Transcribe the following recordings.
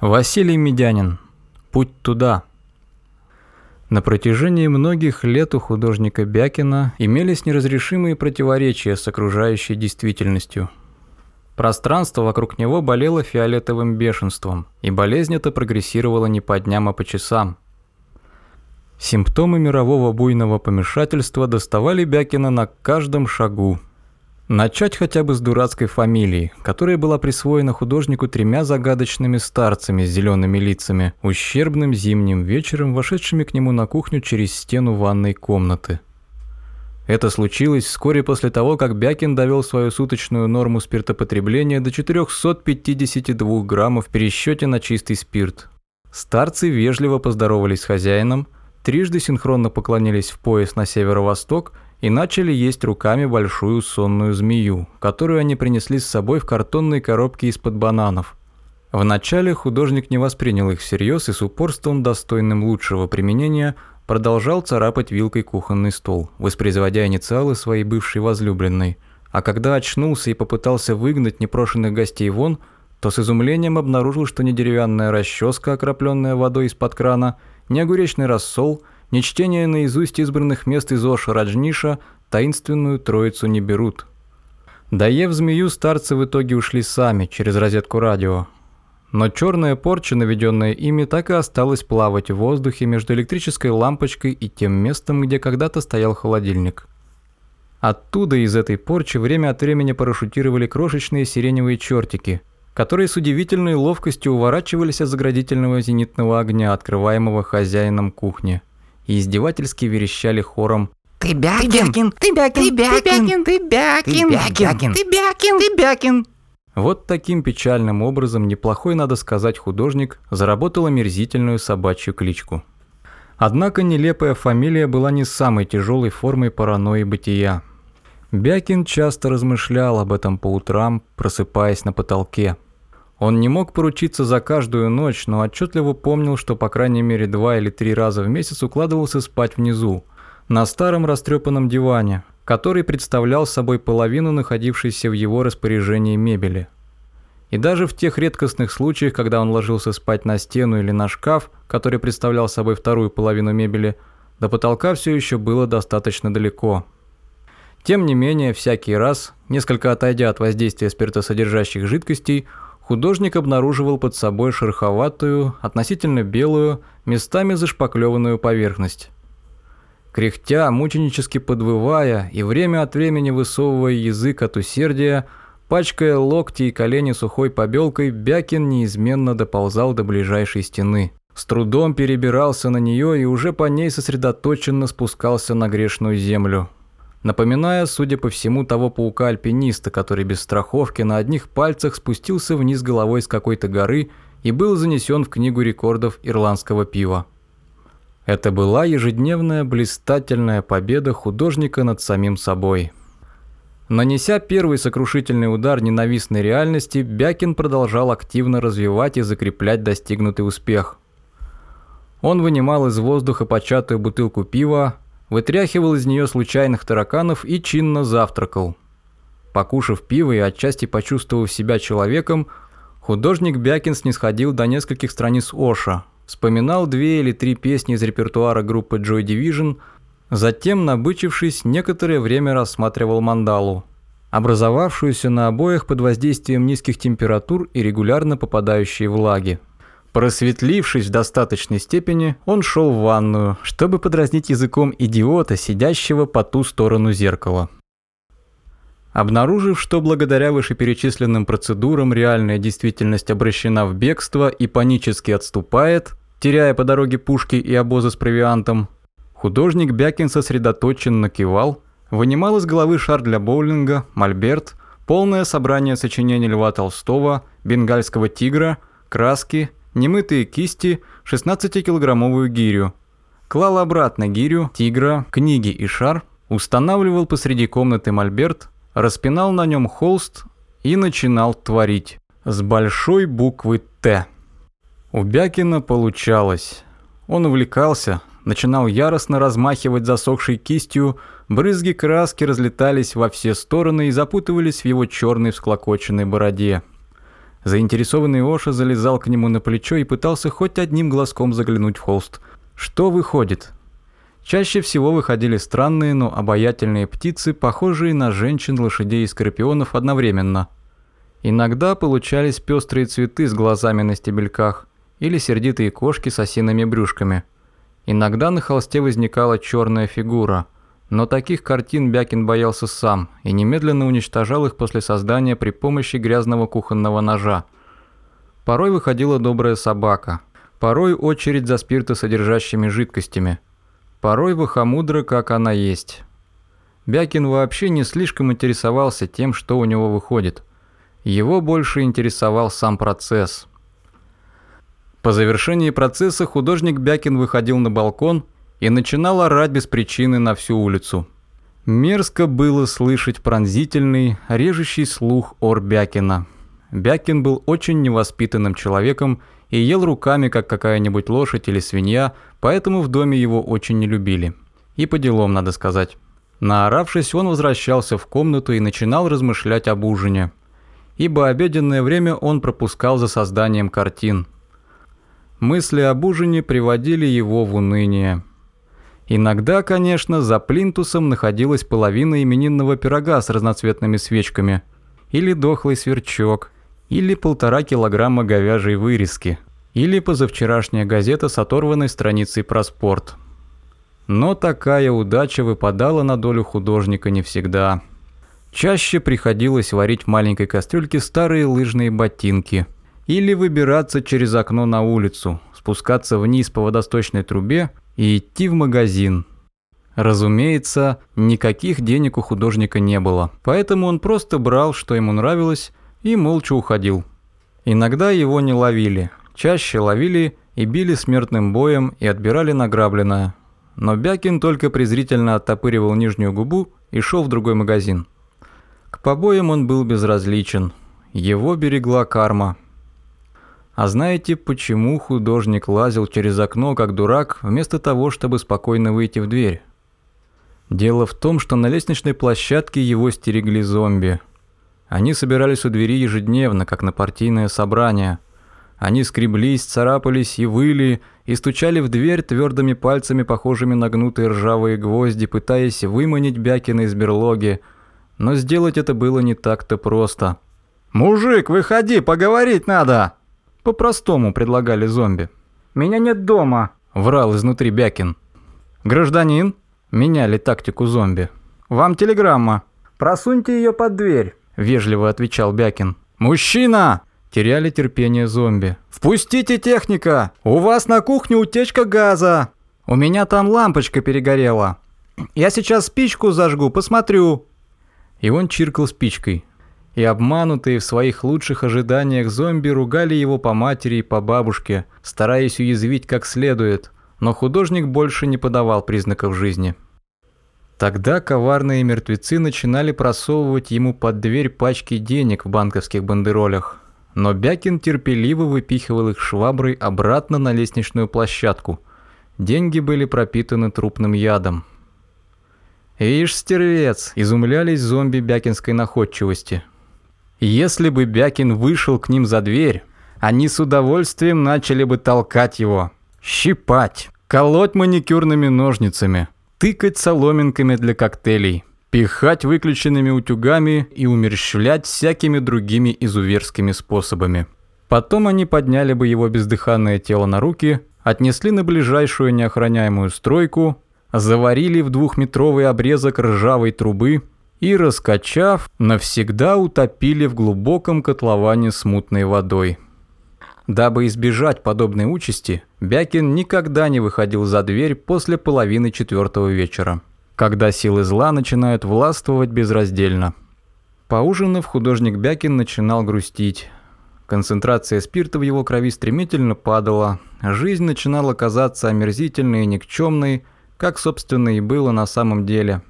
Василий Медянин. Путь туда. На протяжении многих лет у художника Бякина имелись неразрешимые противоречия с окружающей действительностью. Пространство вокруг него болело фиолетовым бешенством, и болезнь эта прогрессировала не по дням, а по часам. Симптомы мирового буйного помешательства доставали Бякина на каждом шагу. Начать хотя бы с дурацкой фамилии, которая была присвоена художнику тремя загадочными старцами с зелеными лицами, ущербным зимним вечером, вошедшими к нему на кухню через стену ванной комнаты. Это случилось вскоре после того, как Бякин довел свою суточную норму спиртопотребления до 452 граммов в пересчете на чистый спирт. Старцы вежливо поздоровались с хозяином, трижды синхронно поклонились в пояс на северо-восток и начали есть руками большую сонную змею, которую они принесли с собой в картонной коробке из-под бананов. Вначале художник не воспринял их всерьез и с упорством, достойным лучшего применения, продолжал царапать вилкой кухонный стол, воспроизводя инициалы своей бывшей возлюбленной. А когда очнулся и попытался выгнать непрошенных гостей вон, то с изумлением обнаружил, что не деревянная расческа, окропленная водой из-под крана – ни огуречный рассол, ни чтение наизусть избранных мест из Оша Раджниша таинственную троицу не берут. Доев змею, старцы в итоге ушли сами через розетку радио. Но черная порча, наведенная ими, так и осталась плавать в воздухе между электрической лампочкой и тем местом, где когда-то стоял холодильник. Оттуда из этой порчи время от времени парашютировали крошечные сиреневые чертики – которые с удивительной ловкостью уворачивались от заградительного зенитного огня, открываемого хозяином кухни, и издевательски верещали хором «Ты Бякин! Ты Бякин! Ты Бякин! Ты Бякин! Ты Бякин! Ты Бякин! Ты Бякин!» Вот таким печальным образом неплохой, надо сказать, художник заработал омерзительную собачью кличку. Однако нелепая фамилия была не самой тяжелой формой паранойи бытия. Бякин часто размышлял об этом по утрам, просыпаясь на потолке – он не мог поручиться за каждую ночь, но отчетливо помнил, что по крайней мере два или три раза в месяц укладывался спать внизу, на старом растрепанном диване, который представлял собой половину находившейся в его распоряжении мебели. И даже в тех редкостных случаях, когда он ложился спать на стену или на шкаф, который представлял собой вторую половину мебели, до потолка все еще было достаточно далеко. Тем не менее, всякий раз, несколько отойдя от воздействия спиртосодержащих жидкостей, художник обнаруживал под собой шероховатую, относительно белую, местами зашпаклеванную поверхность. Кряхтя, мученически подвывая и время от времени высовывая язык от усердия, пачкая локти и колени сухой побелкой, Бякин неизменно доползал до ближайшей стены. С трудом перебирался на нее и уже по ней сосредоточенно спускался на грешную землю напоминая, судя по всему, того паука-альпиниста, который без страховки на одних пальцах спустился вниз головой с какой-то горы и был занесен в книгу рекордов ирландского пива. Это была ежедневная блистательная победа художника над самим собой. Нанеся первый сокрушительный удар ненавистной реальности, Бякин продолжал активно развивать и закреплять достигнутый успех. Он вынимал из воздуха початую бутылку пива, вытряхивал из нее случайных тараканов и чинно завтракал. Покушав пиво и отчасти почувствовав себя человеком, художник Бякин снисходил до нескольких страниц Оша, вспоминал две или три песни из репертуара группы Joy Division, затем, набычившись, некоторое время рассматривал мандалу, образовавшуюся на обоях под воздействием низких температур и регулярно попадающей влаги. Просветлившись в достаточной степени, он шел в ванную, чтобы подразнить языком идиота, сидящего по ту сторону зеркала. Обнаружив, что благодаря вышеперечисленным процедурам реальная действительность обращена в бегство и панически отступает, теряя по дороге пушки и обозы с провиантом, художник Бякин сосредоточенно кивал, вынимал из головы шар для боулинга, мольберт, полное собрание сочинений Льва Толстого, бенгальского тигра, краски немытые кисти, 16-килограммовую гирю. Клал обратно гирю, тигра, книги и шар, устанавливал посреди комнаты мольберт, распинал на нем холст и начинал творить. С большой буквы «Т». У Бякина получалось. Он увлекался, начинал яростно размахивать засохшей кистью, брызги краски разлетались во все стороны и запутывались в его черной всклокоченной бороде. Заинтересованный Оша залезал к нему на плечо и пытался хоть одним глазком заглянуть в холст. Что выходит? Чаще всего выходили странные, но обаятельные птицы, похожие на женщин, лошадей и скорпионов одновременно. Иногда получались пестрые цветы с глазами на стебельках или сердитые кошки с осиными брюшками. Иногда на холсте возникала черная фигура, но таких картин Бякин боялся сам и немедленно уничтожал их после создания при помощи грязного кухонного ножа. Порой выходила добрая собака, порой очередь за спиртосодержащими жидкостями – порой вахамудра, как она есть. Бякин вообще не слишком интересовался тем, что у него выходит. Его больше интересовал сам процесс. По завершении процесса художник Бякин выходил на балкон и начинал орать без причины на всю улицу. Мерзко было слышать пронзительный, режущий слух ор Бякина. Бякин был очень невоспитанным человеком и ел руками, как какая-нибудь лошадь или свинья, поэтому в доме его очень не любили. И по делам, надо сказать. Наоравшись, он возвращался в комнату и начинал размышлять об ужине. Ибо обеденное время он пропускал за созданием картин. Мысли об ужине приводили его в уныние. Иногда, конечно, за плинтусом находилась половина именинного пирога с разноцветными свечками. Или дохлый сверчок – или полтора килограмма говяжьей вырезки, или позавчерашняя газета с оторванной страницей про спорт. Но такая удача выпадала на долю художника не всегда. Чаще приходилось варить в маленькой кастрюльке старые лыжные ботинки или выбираться через окно на улицу, спускаться вниз по водосточной трубе и идти в магазин. Разумеется, никаких денег у художника не было, поэтому он просто брал, что ему нравилось, и молча уходил. Иногда его не ловили, чаще ловили и били смертным боем и отбирали награбленное. Но Бякин только презрительно оттопыривал нижнюю губу и шел в другой магазин. К побоям он был безразличен. Его берегла карма. А знаете, почему художник лазил через окно, как дурак, вместо того, чтобы спокойно выйти в дверь? Дело в том, что на лестничной площадке его стерегли зомби – они собирались у двери ежедневно, как на партийное собрание. Они скреблись, царапались и выли, и стучали в дверь твердыми пальцами, похожими на гнутые ржавые гвозди, пытаясь выманить Бякина из берлоги. Но сделать это было не так-то просто. «Мужик, выходи, поговорить надо!» По-простому предлагали зомби. «Меня нет дома», — врал изнутри Бякин. «Гражданин?» — меняли тактику зомби. «Вам телеграмма. Просуньте ее под дверь». – вежливо отвечал Бякин. «Мужчина!» – теряли терпение зомби. «Впустите техника! У вас на кухне утечка газа! У меня там лампочка перегорела. Я сейчас спичку зажгу, посмотрю!» И он чиркал спичкой. И обманутые в своих лучших ожиданиях зомби ругали его по матери и по бабушке, стараясь уязвить как следует, но художник больше не подавал признаков жизни. Тогда коварные мертвецы начинали просовывать ему под дверь пачки денег в банковских бандеролях. Но Бякин терпеливо выпихивал их шваброй обратно на лестничную площадку. Деньги были пропитаны трупным ядом. «Ишь, стервец!» – изумлялись зомби бякинской находчивости. Если бы Бякин вышел к ним за дверь, они с удовольствием начали бы толкать его, щипать, колоть маникюрными ножницами – тыкать соломинками для коктейлей, пихать выключенными утюгами и умерщвлять всякими другими изуверскими способами. Потом они подняли бы его бездыханное тело на руки, отнесли на ближайшую неохраняемую стройку, заварили в двухметровый обрезок ржавой трубы и, раскачав, навсегда утопили в глубоком котловане с мутной водой. Дабы избежать подобной участи, Бякин никогда не выходил за дверь после половины четвертого вечера, когда силы зла начинают властвовать безраздельно. Поужинав, художник Бякин начинал грустить. Концентрация спирта в его крови стремительно падала, жизнь начинала казаться омерзительной и никчемной, как, собственно, и было на самом деле.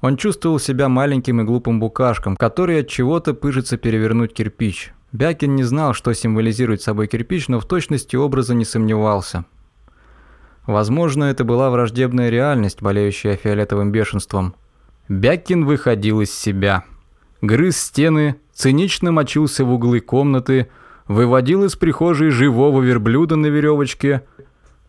Он чувствовал себя маленьким и глупым букашком, который от чего-то пыжится перевернуть кирпич – Бякин не знал, что символизирует собой кирпич, но в точности образа не сомневался. Возможно, это была враждебная реальность, болеющая фиолетовым бешенством. Бякин выходил из себя. Грыз стены, цинично мочился в углы комнаты, выводил из прихожей живого верблюда на веревочке,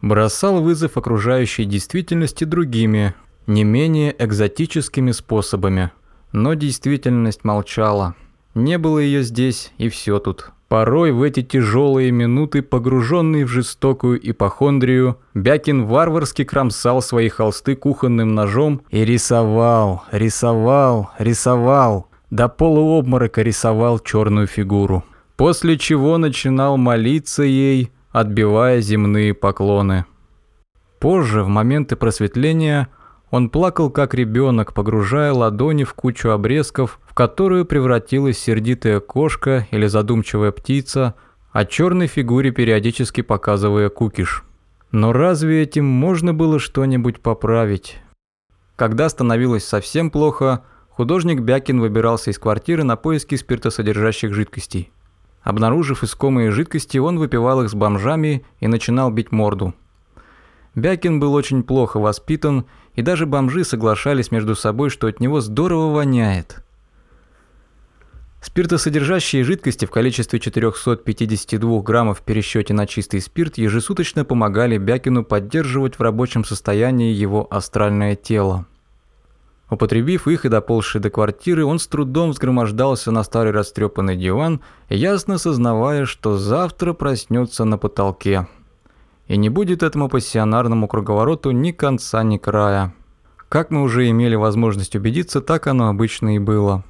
бросал вызов окружающей действительности другими, не менее экзотическими способами. Но действительность молчала. Не было ее здесь, и все тут. Порой в эти тяжелые минуты, погруженный в жестокую ипохондрию, Бякин варварски кромсал свои холсты кухонным ножом и рисовал, рисовал, рисовал, до полуобморока рисовал черную фигуру. После чего начинал молиться ей, отбивая земные поклоны. Позже, в моменты просветления, он плакал как ребенок, погружая ладони в кучу обрезков, в которую превратилась сердитая кошка или задумчивая птица, а черной фигуре периодически показывая кукиш. Но разве этим можно было что-нибудь поправить? Когда становилось совсем плохо, художник Бякин выбирался из квартиры на поиски спиртосодержащих жидкостей. Обнаружив искомые жидкости, он выпивал их с бомжами и начинал бить морду. Бякин был очень плохо воспитан, и даже бомжи соглашались между собой, что от него здорово воняет. Спиртосодержащие жидкости в количестве 452 граммов в пересчете на чистый спирт ежесуточно помогали Бякину поддерживать в рабочем состоянии его астральное тело. Употребив их и доползший до квартиры, он с трудом взгромождался на старый растрепанный диван, ясно сознавая, что завтра проснется на потолке и не будет этому пассионарному круговороту ни конца, ни края. Как мы уже имели возможность убедиться, так оно обычно и было.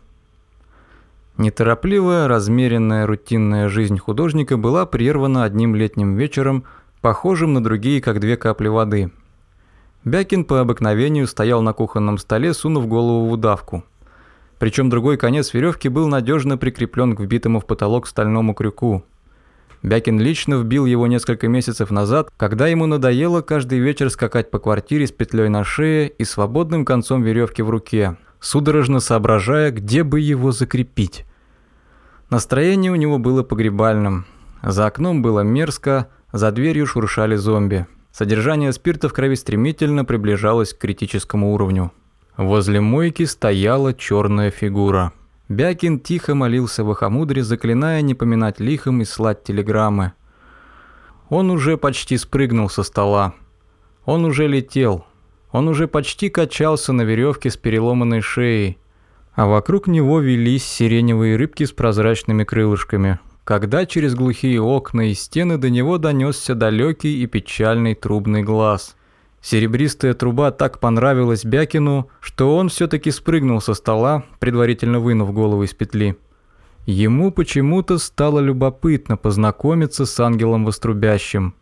Неторопливая, размеренная, рутинная жизнь художника была прервана одним летним вечером, похожим на другие, как две капли воды. Бякин по обыкновению стоял на кухонном столе, сунув голову в удавку. Причем другой конец веревки был надежно прикреплен к вбитому в потолок стальному крюку. Бякин лично вбил его несколько месяцев назад, когда ему надоело каждый вечер скакать по квартире с петлей на шее и свободным концом веревки в руке, судорожно соображая, где бы его закрепить. Настроение у него было погребальным. За окном было мерзко, за дверью шуршали зомби. Содержание спирта в крови стремительно приближалось к критическому уровню. Возле мойки стояла черная фигура. Бякин тихо молился в Ахамудре, заклиная не поминать лихом и слать телеграммы. Он уже почти спрыгнул со стола. Он уже летел. Он уже почти качался на веревке с переломанной шеей. А вокруг него велись сиреневые рыбки с прозрачными крылышками. Когда через глухие окна и стены до него донесся далекий и печальный трубный глаз – Серебристая труба так понравилась Бякину, что он все-таки спрыгнул со стола, предварительно вынув голову из петли. Ему почему-то стало любопытно познакомиться с ангелом вострубящим.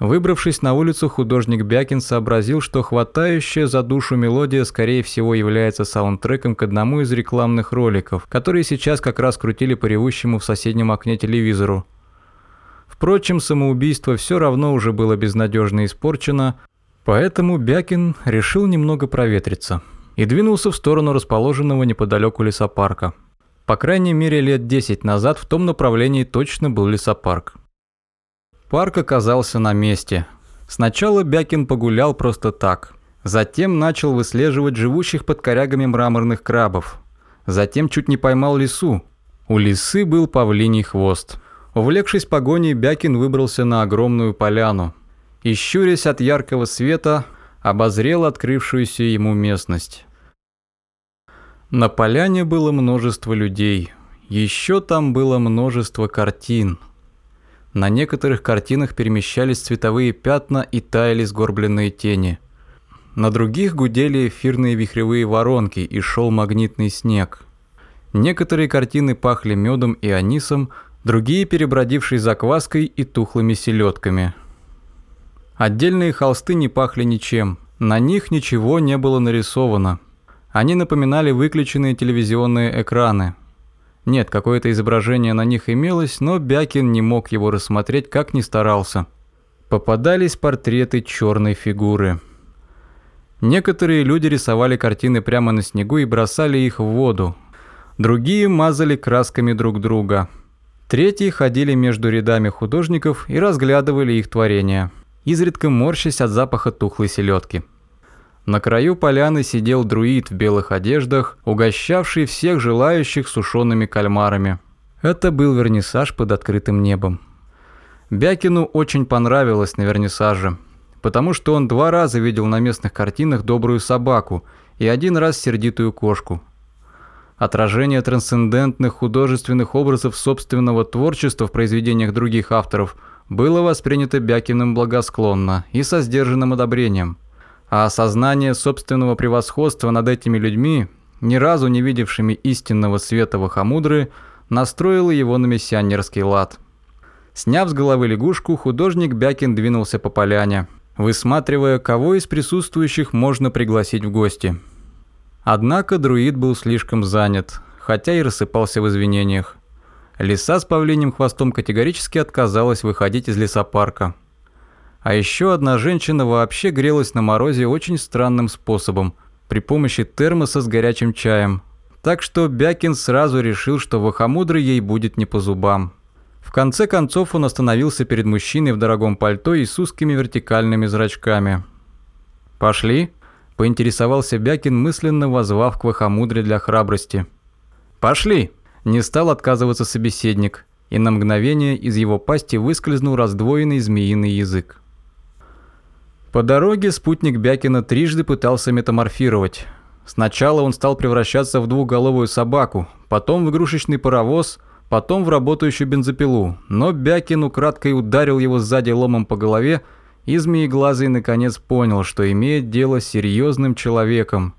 Выбравшись на улицу, художник Бякин сообразил, что хватающая за душу мелодия, скорее всего, является саундтреком к одному из рекламных роликов, которые сейчас как раз крутили по ревущему в соседнем окне телевизору. Впрочем, самоубийство все равно уже было безнадежно испорчено, Поэтому Бякин решил немного проветриться и двинулся в сторону расположенного неподалеку лесопарка. По крайней мере, лет 10 назад в том направлении точно был лесопарк. Парк оказался на месте. Сначала Бякин погулял просто так. Затем начал выслеживать живущих под корягами мраморных крабов. Затем чуть не поймал лису. У лисы был павлиний хвост. Увлекшись погоней, Бякин выбрался на огромную поляну, и, щурясь от яркого света, обозрел открывшуюся ему местность. На поляне было множество людей. Еще там было множество картин. На некоторых картинах перемещались цветовые пятна и таяли сгорбленные тени. На других гудели эфирные вихревые воронки и шел магнитный снег. Некоторые картины пахли медом и анисом, другие перебродившей закваской и тухлыми селедками – Отдельные холсты не пахли ничем, на них ничего не было нарисовано. Они напоминали выключенные телевизионные экраны. Нет, какое-то изображение на них имелось, но Бякин не мог его рассмотреть, как ни старался. Попадались портреты черной фигуры. Некоторые люди рисовали картины прямо на снегу и бросали их в воду. Другие мазали красками друг друга. Третьи ходили между рядами художников и разглядывали их творения изредка морщась от запаха тухлой селедки. На краю поляны сидел друид в белых одеждах, угощавший всех желающих сушеными кальмарами. Это был вернисаж под открытым небом. Бякину очень понравилось на вернисаже, потому что он два раза видел на местных картинах добрую собаку и один раз сердитую кошку. Отражение трансцендентных художественных образов собственного творчества в произведениях других авторов было воспринято Бякиным благосклонно и со сдержанным одобрением, а осознание собственного превосходства над этими людьми, ни разу не видевшими истинного света Вахамудры, настроило его на миссионерский лад. Сняв с головы лягушку, художник Бякин двинулся по поляне, высматривая, кого из присутствующих можно пригласить в гости. Однако друид был слишком занят, хотя и рассыпался в извинениях. Лиса с павлиним хвостом категорически отказалась выходить из лесопарка. А еще одна женщина вообще грелась на морозе очень странным способом, при помощи термоса с горячим чаем. Так что Бякин сразу решил, что Вахамудра ей будет не по зубам. В конце концов он остановился перед мужчиной в дорогом пальто и с узкими вертикальными зрачками. «Пошли?» – поинтересовался Бякин, мысленно возвав к Вахамудре для храбрости. «Пошли!» – не стал отказываться собеседник, и на мгновение из его пасти выскользнул раздвоенный змеиный язык. По дороге спутник Бякина трижды пытался метаморфировать. Сначала он стал превращаться в двухголовую собаку, потом в игрушечный паровоз – потом в работающую бензопилу, но Бякин украдкой ударил его сзади ломом по голове, и Змееглазый наконец понял, что имеет дело с серьезным человеком.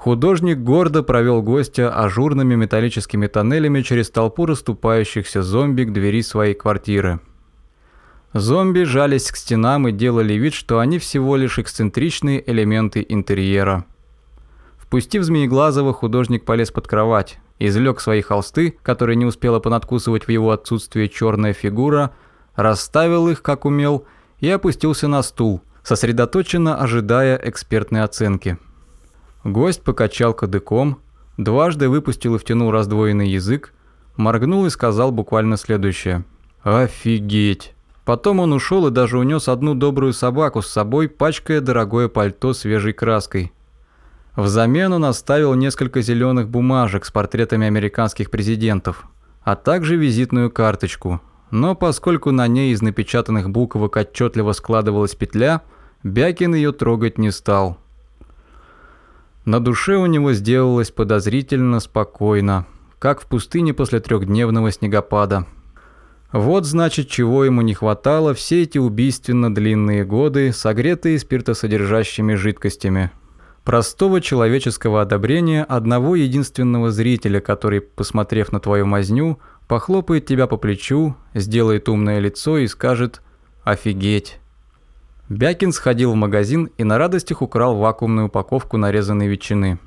Художник гордо провел гостя ажурными металлическими тоннелями через толпу расступающихся зомби к двери своей квартиры. Зомби жались к стенам и делали вид, что они всего лишь эксцентричные элементы интерьера. Впустив Змееглазого, художник полез под кровать, извлек свои холсты, которые не успела понадкусывать в его отсутствие черная фигура, расставил их, как умел, и опустился на стул, сосредоточенно ожидая экспертной оценки. Гость покачал кадыком, дважды выпустил и втянул раздвоенный язык, моргнул и сказал буквально следующее. «Офигеть!» Потом он ушел и даже унес одну добрую собаку с собой, пачкая дорогое пальто свежей краской. Взамен он оставил несколько зеленых бумажек с портретами американских президентов, а также визитную карточку. Но поскольку на ней из напечатанных буквок отчетливо складывалась петля, Бякин ее трогать не стал. На душе у него сделалось подозрительно спокойно, как в пустыне после трехдневного снегопада. Вот значит, чего ему не хватало все эти убийственно длинные годы, согретые спиртосодержащими жидкостями. Простого человеческого одобрения одного единственного зрителя, который, посмотрев на твою мазню, похлопает тебя по плечу, сделает умное лицо и скажет «Офигеть!». Бякин сходил в магазин и на радостях украл вакуумную упаковку нарезанной ветчины.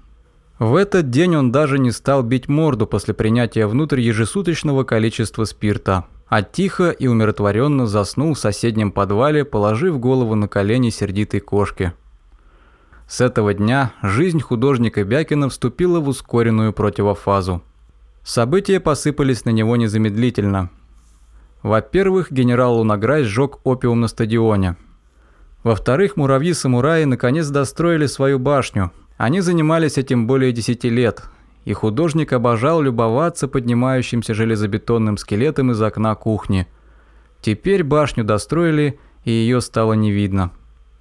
В этот день он даже не стал бить морду после принятия внутрь ежесуточного количества спирта, а тихо и умиротворенно заснул в соседнем подвале, положив голову на колени сердитой кошки. С этого дня жизнь художника Бякина вступила в ускоренную противофазу. События посыпались на него незамедлительно. Во-первых, генерал Лунаграй сжег опиум на стадионе. Во-вторых, муравьи-самураи наконец достроили свою башню. Они занимались этим более 10 лет, и художник обожал любоваться поднимающимся железобетонным скелетом из окна кухни. Теперь башню достроили, и ее стало не видно.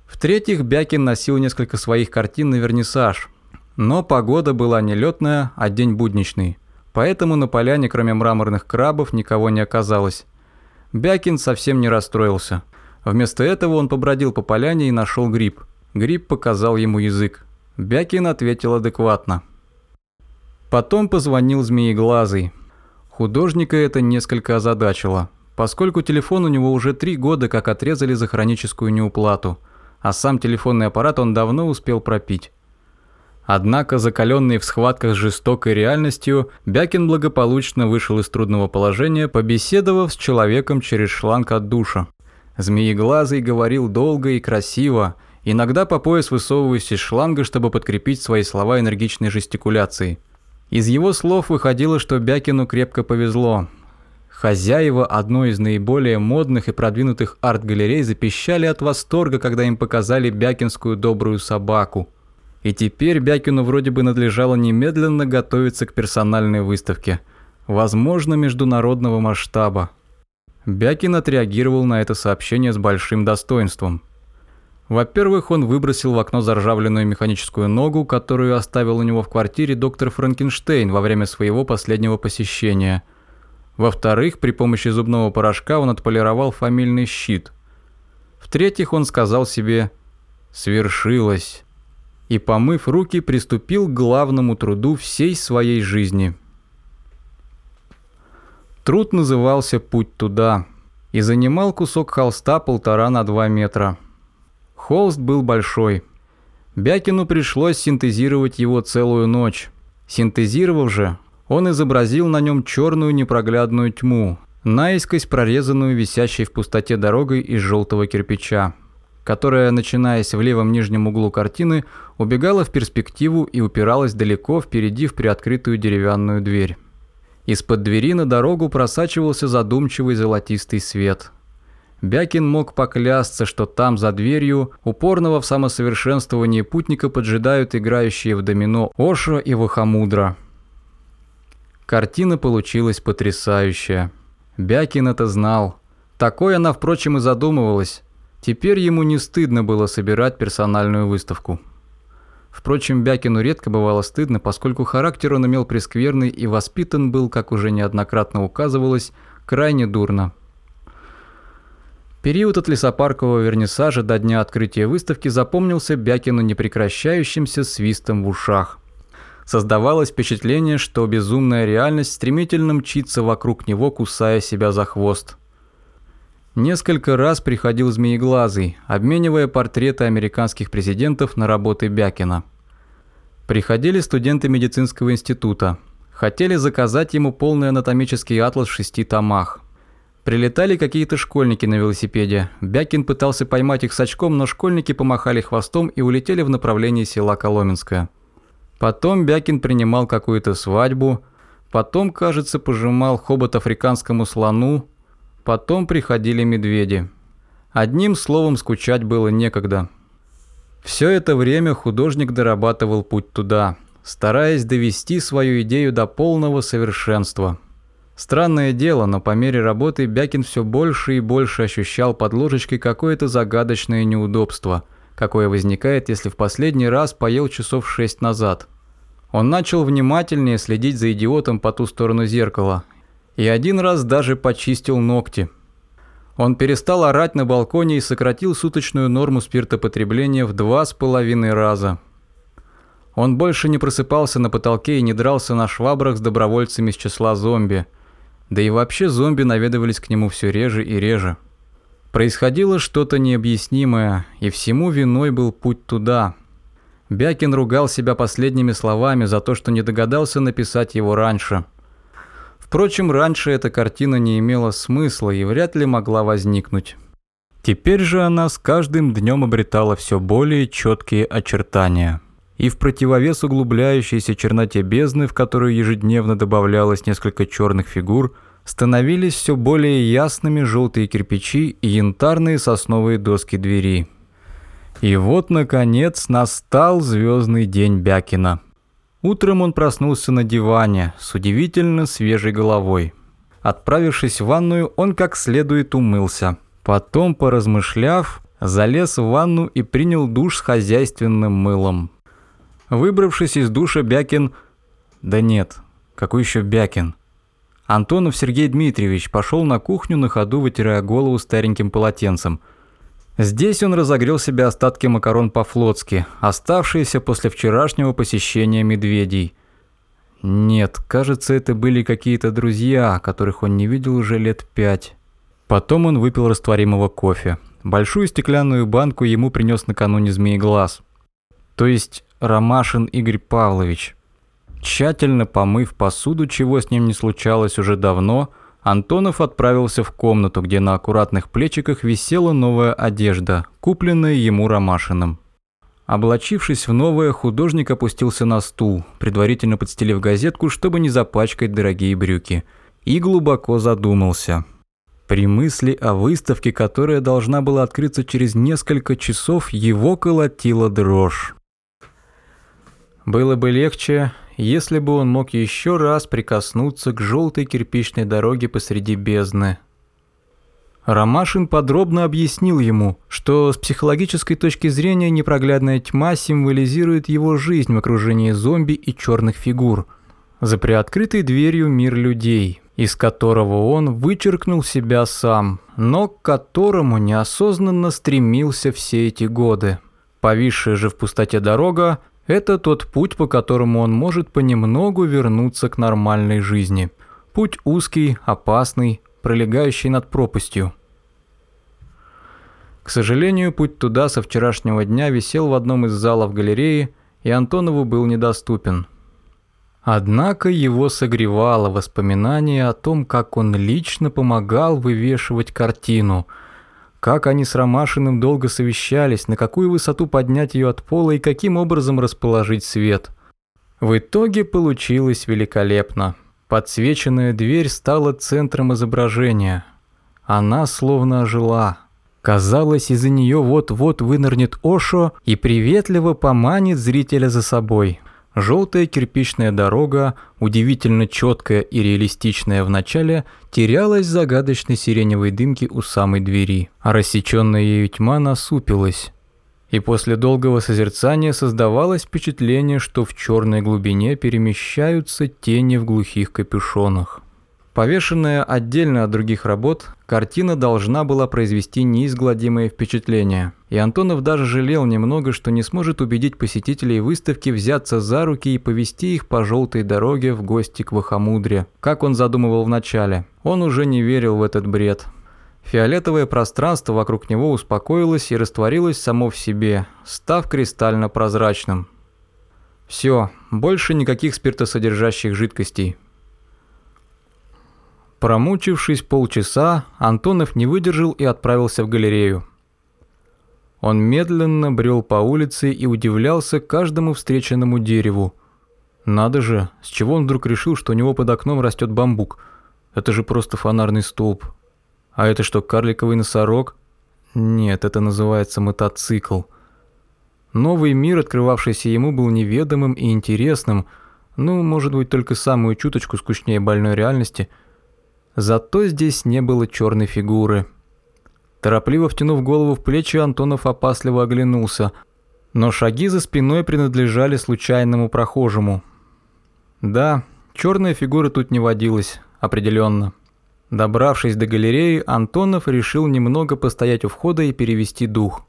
В-третьих, Бякин носил несколько своих картин на вернисаж. Но погода была не летная, а день будничный. Поэтому на поляне, кроме мраморных крабов, никого не оказалось. Бякин совсем не расстроился. Вместо этого он побродил по поляне и нашел гриб. Гриб показал ему язык. Бякин ответил адекватно. Потом позвонил Змееглазый. Художника это несколько озадачило, поскольку телефон у него уже три года как отрезали за хроническую неуплату – а сам телефонный аппарат он давно успел пропить. Однако, закаленный в схватках с жестокой реальностью, Бякин благополучно вышел из трудного положения, побеседовав с человеком через шланг от душа. Змееглазый говорил долго и красиво, иногда по пояс высовываясь из шланга, чтобы подкрепить свои слова энергичной жестикуляцией. Из его слов выходило, что Бякину крепко повезло. Хозяева одной из наиболее модных и продвинутых арт-галерей запищали от восторга, когда им показали бякинскую добрую собаку. И теперь Бякину вроде бы надлежало немедленно готовиться к персональной выставке. возможно, международного масштаба. Бякин отреагировал на это сообщение с большим достоинством. Во-первых, он выбросил в окно заржавленную механическую ногу, которую оставил у него в квартире доктор Франкенштейн во время своего последнего посещения. Во-вторых, при помощи зубного порошка он отполировал фамильный щит. В-третьих, он сказал себе «свершилось» и, помыв руки, приступил к главному труду всей своей жизни. Труд назывался «Путь туда» и занимал кусок холста полтора на два метра. Холст был большой. Бякину пришлось синтезировать его целую ночь. Синтезировав же, он изобразил на нем черную непроглядную тьму, наискось прорезанную висящей в пустоте дорогой из желтого кирпича, которая, начинаясь в левом нижнем углу картины, убегала в перспективу и упиралась далеко впереди в приоткрытую деревянную дверь. Из-под двери на дорогу просачивался задумчивый золотистый свет. Бякин мог поклясться, что там, за дверью, упорного в самосовершенствовании путника поджидают играющие в домино Ошо и Вахамудра. Картина получилась потрясающая. Бякин это знал. Такой она, впрочем, и задумывалась. Теперь ему не стыдно было собирать персональную выставку. Впрочем, Бякину редко бывало стыдно, поскольку характер он имел прескверный и воспитан был, как уже неоднократно указывалось, крайне дурно. Период от лесопаркового вернисажа до дня открытия выставки запомнился Бякину непрекращающимся свистом в ушах. Создавалось впечатление, что безумная реальность стремительно мчится вокруг него, кусая себя за хвост. Несколько раз приходил Змееглазый, обменивая портреты американских президентов на работы Бякина. Приходили студенты медицинского института. Хотели заказать ему полный анатомический атлас в шести томах. Прилетали какие-то школьники на велосипеде. Бякин пытался поймать их с очком, но школьники помахали хвостом и улетели в направлении села Коломенское. Потом Бякин принимал какую-то свадьбу. Потом, кажется, пожимал хобот африканскому слону, Потом приходили медведи. Одним словом, скучать было некогда. Все это время художник дорабатывал путь туда, стараясь довести свою идею до полного совершенства. Странное дело, но по мере работы Бякин все больше и больше ощущал под ложечкой какое-то загадочное неудобство, какое возникает, если в последний раз поел часов шесть назад. Он начал внимательнее следить за идиотом по ту сторону зеркала и один раз даже почистил ногти. Он перестал орать на балконе и сократил суточную норму спиртопотребления в два с половиной раза. Он больше не просыпался на потолке и не дрался на швабрах с добровольцами из числа зомби. Да и вообще зомби наведывались к нему все реже и реже. Происходило что-то необъяснимое, и всему виной был путь туда. Бякин ругал себя последними словами за то, что не догадался написать его раньше – Впрочем, раньше эта картина не имела смысла и вряд ли могла возникнуть. Теперь же она с каждым днем обретала все более четкие очертания. И в противовес углубляющейся черноте бездны, в которую ежедневно добавлялось несколько черных фигур, становились все более ясными желтые кирпичи и янтарные сосновые доски двери. И вот, наконец, настал звездный день Бякина. Утром он проснулся на диване с удивительно свежей головой. Отправившись в ванную, он как следует умылся. Потом, поразмышляв, залез в ванну и принял душ с хозяйственным мылом. Выбравшись из душа, Бякин... Да нет, какой еще Бякин? Антонов Сергей Дмитриевич пошел на кухню на ходу, вытирая голову стареньким полотенцем – Здесь он разогрел себе остатки макарон по-флотски, оставшиеся после вчерашнего посещения медведей. Нет, кажется, это были какие-то друзья, которых он не видел уже лет пять. Потом он выпил растворимого кофе. Большую стеклянную банку ему принес накануне змееглаз. То есть Ромашин Игорь Павлович. Тщательно помыв посуду, чего с ним не случалось уже давно, Антонов отправился в комнату, где на аккуратных плечиках висела новая одежда, купленная ему Ромашиным. Облачившись в новое, художник опустился на стул, предварительно подстелив газетку, чтобы не запачкать дорогие брюки, и глубоко задумался. При мысли о выставке, которая должна была открыться через несколько часов, его колотила дрожь. Было бы легче, если бы он мог еще раз прикоснуться к желтой кирпичной дороге посреди бездны. Ромашин подробно объяснил ему, что с психологической точки зрения непроглядная тьма символизирует его жизнь в окружении зомби и черных фигур, за приоткрытой дверью мир людей, из которого он вычеркнул себя сам, но к которому неосознанно стремился все эти годы. Повисшая же в пустоте дорога – это тот путь, по которому он может понемногу вернуться к нормальной жизни. Путь узкий, опасный, пролегающий над пропастью. К сожалению, путь туда со вчерашнего дня висел в одном из залов галереи, и Антонову был недоступен. Однако его согревало воспоминание о том, как он лично помогал вывешивать картину, как они с Ромашиным долго совещались, на какую высоту поднять ее от пола и каким образом расположить свет. В итоге получилось великолепно. Подсвеченная дверь стала центром изображения. Она словно ожила. Казалось, из-за нее вот-вот вынырнет Ошо и приветливо поманит зрителя за собой. Желтая кирпичная дорога, удивительно четкая и реалистичная в начале, терялась в загадочной сиреневой дымке у самой двери, а рассеченная ею тьма насупилась и после долгого созерцания создавалось впечатление, что в черной глубине перемещаются тени в глухих капюшонах. Повешенная отдельно от других работ, картина должна была произвести неизгладимое впечатление. И Антонов даже жалел немного, что не сможет убедить посетителей выставки взяться за руки и повести их по желтой дороге в гости к Вахамудре, как он задумывал вначале. Он уже не верил в этот бред. Фиолетовое пространство вокруг него успокоилось и растворилось само в себе, став кристально прозрачным. Все, больше никаких спиртосодержащих жидкостей. Промучившись полчаса, Антонов не выдержал и отправился в галерею. Он медленно брел по улице и удивлялся каждому встреченному дереву. Надо же, с чего он вдруг решил, что у него под окном растет бамбук? Это же просто фонарный столб. А это что, карликовый носорог? Нет, это называется мотоцикл. Новый мир, открывавшийся ему, был неведомым и интересным, ну, может быть, только самую чуточку скучнее больной реальности. Зато здесь не было черной фигуры. Торопливо втянув голову в плечи, Антонов опасливо оглянулся, но шаги за спиной принадлежали случайному прохожему. Да, черная фигура тут не водилась, определенно. Добравшись до галереи, Антонов решил немного постоять у входа и перевести дух.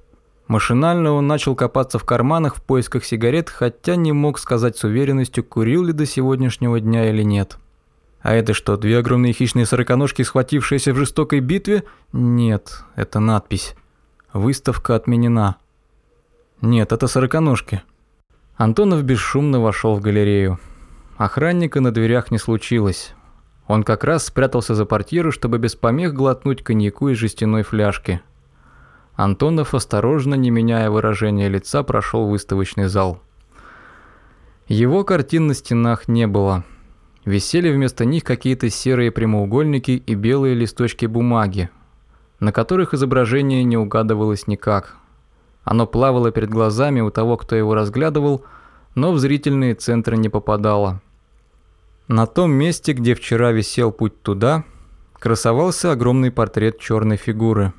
Машинально он начал копаться в карманах в поисках сигарет, хотя не мог сказать с уверенностью, курил ли до сегодняшнего дня или нет. А это что, две огромные хищные сороконожки, схватившиеся в жестокой битве? Нет, это надпись. Выставка отменена. Нет, это сороконожки. Антонов бесшумно вошел в галерею. Охранника на дверях не случилось. Он как раз спрятался за портьеру, чтобы без помех глотнуть коньяку из жестяной фляжки. Антонов, осторожно, не меняя выражения лица, прошел выставочный зал. Его картин на стенах не было. Висели вместо них какие-то серые прямоугольники и белые листочки бумаги, на которых изображение не угадывалось никак. Оно плавало перед глазами у того, кто его разглядывал, но в зрительные центры не попадало. На том месте, где вчера висел путь туда, красовался огромный портрет черной фигуры.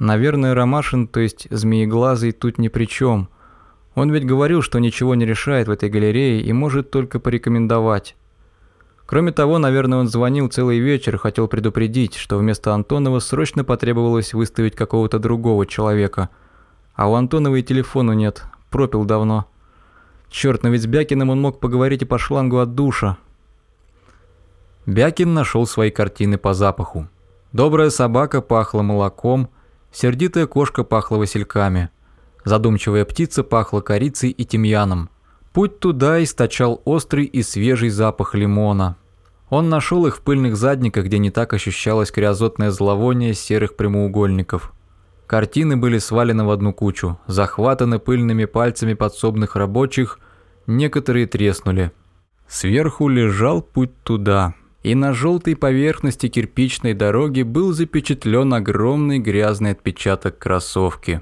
Наверное, Ромашин, то есть Змееглазый, тут ни при чем. Он ведь говорил, что ничего не решает в этой галерее и может только порекомендовать. Кроме того, наверное, он звонил целый вечер и хотел предупредить, что вместо Антонова срочно потребовалось выставить какого-то другого человека. А у Антонова и телефону нет, пропил давно. Черт, но ведь с Бякиным он мог поговорить и по шлангу от душа. Бякин нашел свои картины по запаху. Добрая собака пахла молоком, сердитая кошка пахла васильками, задумчивая птица пахла корицей и тимьяном. Путь туда источал острый и свежий запах лимона. Он нашел их в пыльных задниках, где не так ощущалось криозотное зловоние серых прямоугольников. Картины были свалены в одну кучу, захватаны пыльными пальцами подсобных рабочих, некоторые треснули. Сверху лежал путь туда – и на желтой поверхности кирпичной дороги был запечатлен огромный грязный отпечаток кроссовки.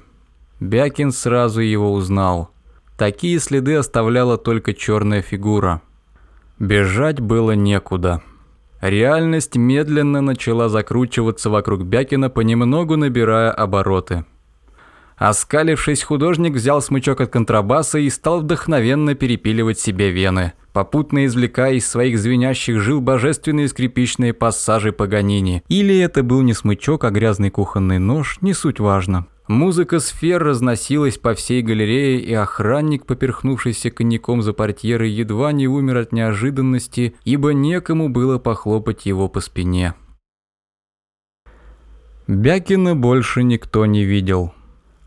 Бякин сразу его узнал. Такие следы оставляла только черная фигура – Бежать было некуда. Реальность медленно начала закручиваться вокруг Бякина, понемногу набирая обороты. Оскалившись, художник взял смычок от контрабаса и стал вдохновенно перепиливать себе вены, попутно извлекая из своих звенящих жил божественные скрипичные пассажи Паганини. Или это был не смычок, а грязный кухонный нож, не суть важно. Музыка сфер разносилась по всей галерее, и охранник, поперхнувшийся коньяком за портьерой, едва не умер от неожиданности, ибо некому было похлопать его по спине. Бякина больше никто не видел.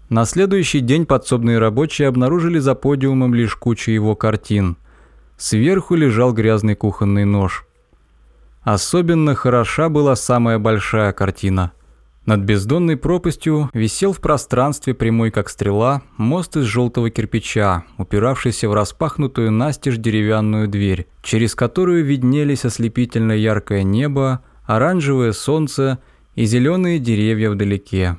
На следующий день подсобные рабочие обнаружили за подиумом лишь кучу его картин. Сверху лежал грязный кухонный нож. Особенно хороша была самая большая картина – над бездонной пропастью висел в пространстве прямой как стрела мост из желтого кирпича, упиравшийся в распахнутую настежь деревянную дверь, через которую виднелись ослепительно яркое небо, оранжевое солнце и зеленые деревья вдалеке.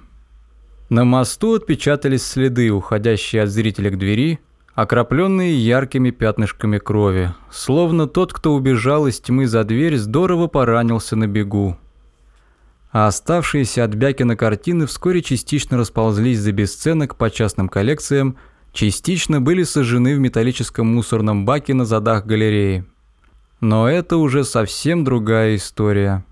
На мосту отпечатались следы, уходящие от зрителя к двери, окропленные яркими пятнышками крови, словно тот, кто убежал из тьмы за дверь, здорово поранился на бегу а оставшиеся от Бякина картины вскоре частично расползлись за бесценок по частным коллекциям, частично были сожжены в металлическом мусорном баке на задах галереи. Но это уже совсем другая история.